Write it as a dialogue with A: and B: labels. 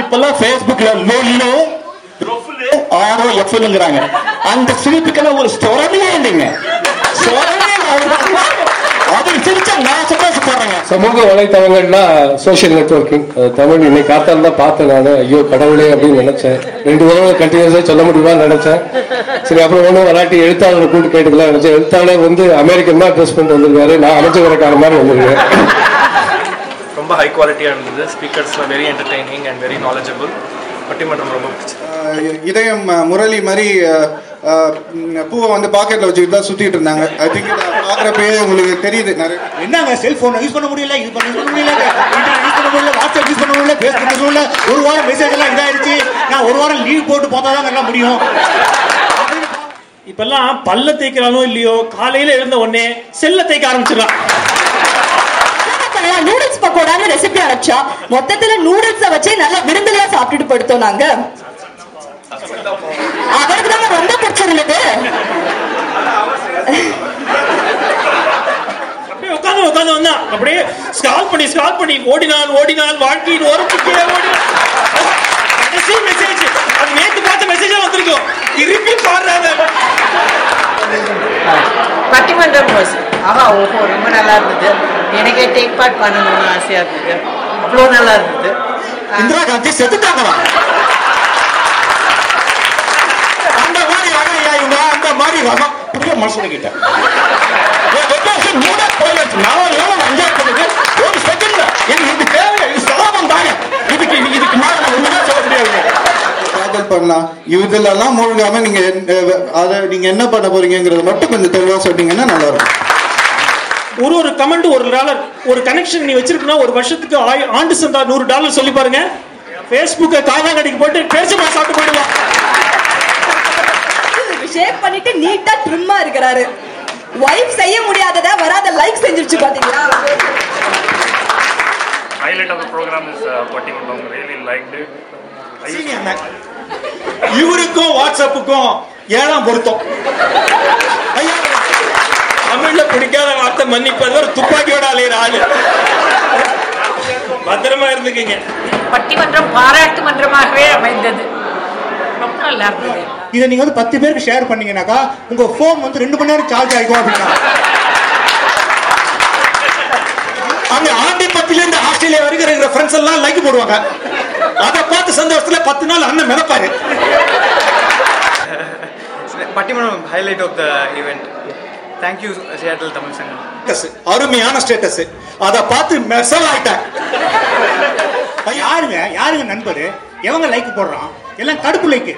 A: இப்பெல்லாம் ஃபேஸ்புக்ல லொல்லு ரொஃபுலு ஆரோ எஃப்லுங்கிறாங்க அந்த சிரிப்புக்கெல்லாம் ஒரு ஸ்வரமே இல்லைங்க. அது சிரிச்சா நான் சந்தோஷப்படுறேங்க.
B: சமூக வலைத்தளங்கள்னா சோஷியல் நெட்ஒர்க்கிங் தமிழ் இன்னைக்கு காத்தால தான் பார்த்தேன் நான். ஐயோ கடவுளே அப்படின்னு நினைச்சேன். ரெண்டு தடவை கண்டினியூஸா சொல்ல முடியுமான்னு நினைச்சேன். சரி அப்புறம் ஒன்றும் வராட்டி எழுத்தாளரை கூட்டு கேட்டுக்கலாம் நினைச்சேன். எழுத்தாளர் வந்து அமெரிக்கன் தான் ட்ரெஸ் பண்ணிட்டு வந்திருக்காரு. நான் அமைச்சகரக்கார மாதிரி வந்திருக்கேன்.
C: ரொம்ப ஹை குவாலிட்டியாக இருந்தது. ஸ்பீக்கர்ஸ்லாம் very entertaining and very knowledgeable பட்டிமன்றம் ரொம்ப பிடிச்சது
D: இதயம் முரளி மாதிரி பூவை வந்து பாக்கெட்ல வச்சுக்கிட்டு தான் சுத்திட்டு இருந்தாங்க. ஐ திங்க் பாக்குறப்பயே உங்களுக்கு தெரியுது. நிறைய
E: என்னங்க செல்போன் யூஸ் பண்ண முடியல இது பண்ண முடியல இன்டர்நெட் யூஸ் பண்ண முடியல வாட்ஸ்அப் யூஸ் பண்ண முடியல பண்ண முடியல. ஒரு வாரம் மெசேஜ் எல்லாம் இதாயிருச்சு நான் ஒரு வாரம் லீவ் போட்டு பார்த்தா தான் எல்லாம் முடியும்.
F: இப்பெல்லாம் பல்ல தேய்க்கிறானோ இல்லையோ காலையில எழுந்த உடனே செல்ல தேய்க்க
G: பக்கோடான்னு ரெசிபி அனுப்பிச்சா மொத்தத்துல நூடுல்ஸ வச்சே நல்லா விருந்துலையா சாப்பிட்டுட்டு படுத்தோம் நாங்க. அவருக்கு தான் ரொம்ப பிடிச்சிருந்தது.
F: உட்காந்து உட்காந்து வந்தான் அப்படியே ஸ்கால் பண்ணி ஸ்கால் பண்ணி ஓடினான் ஓடினான் வாழ்க்கையின் ஓரத்துக்கே ஓடினான் கடைசி மெசேஜ் அது நேத்து பார்த்த மெசேஜா வந்திருக்கும். திருப்பி பாடுறாங்க.
H: பட்டிமன்றம் ஆஹா ஓஹோ ரொம்ப நல்லா இருந்தது. எனக்கே டேக் பார்ட் பண்ணணும்னு ஆசையா இருந்தது. அவ்வளோ நல்லா இருந்தது.
A: இந்திரா காந்தி செத்துட்டாங்களா? அந்த மாதிரி வகையா இவங்க அந்த மாதிரி வகம் புரிய மனுஷன் கிட்ட மூட போயிடுச்சு நாலு நாள் என்ஜாய் பண்ணுது ஒரு செகண்ட்ல எனக்கு இது தேவை இது சாபம் தானே. இதுக்கு இதுக்கு மேல நான் சொல்ல முடியாது.
D: காதல் பண்ணலாம் இதுலலாம் மூழ்காம நீங்க அதை நீங்க என்ன பண்ண போறீங்கிறத மட்டும் கொஞ்சம் தெளிவா சொன்னீங்கன்னா நல்லா இருக்கும்.
F: ஒரு ஒரு கமெண்ட் ஒரு டாலர் ஒரு கனெக்ஷன் நீ வச்சிருக்கனா ஒரு வருஷத்துக்கு ஆண்டு சந்தா நூறு டாலர் சொல்லி பாருங்க. ஃபேஸ்புக்கை காதாங்கடிக்கு போட்டு பேச்சமா சாப்பிட்டு போயிடுவான்
G: ஷேப் பண்ணிட்டு நீட்டா ட்ரிம்மா இருக்கிறாரு. ஒய்ஃப் செய்ய முடியாதத வராத லைக் செஞ்சிருச்சு பாத்தீங்களா
C: highlight of the program is பட்டிமன்றம் ரியலி லைக்டு
E: சீனியர் மேன். இவருக்கும் வாட்ஸ்அப்புக்கும் ஏழாம் பொருத்தம்.
F: தமிழ்ல பிடிக்காத வார்த்தை மன்னிப்பது ஒரு துப்பாக்கியோட அலையிற ஆளு. பத்திரமா இருந்துக்கீங்க.
H: பட்டிமன்றம் பாராட்டு மன்றமாகவே அமைந்தது. ரொம்ப நல்லா இருந்தது.
E: இதை நீங்க வந்து பத்து பேருக்கு ஷேர் பண்ணீங்கன்னாக்கா உங்க போன் வந்து ரெண்டு மணி நேரம் சார்ஜ் ஆகிக்கும் அப்படின்னா.
A: அங்க ஆண்டிப்பத்தில இருந்து ஆஸ்திரேலியா வரைக்கும் இருக்கிற ஃப்ரெண்ட்ஸ் எல்லாம் லைக் போடுவாங்க. அதை பார்த்து சந்தோஷத்துல பத்து நாள் அண்ணன் மிதப்பாரு.
C: பட்டிமன்றம் highlight of the event thank you Seattle Tamil Sangam
A: அருமையான ஸ்டேட்டஸ் அதை பார்த்து மெசல் ஆயிட்டேன்
E: யாருங்க யாருங்க நண்பர்? எவங்க லைக் போடுறான்? எல்லாம் கடுப்பு லைக்கு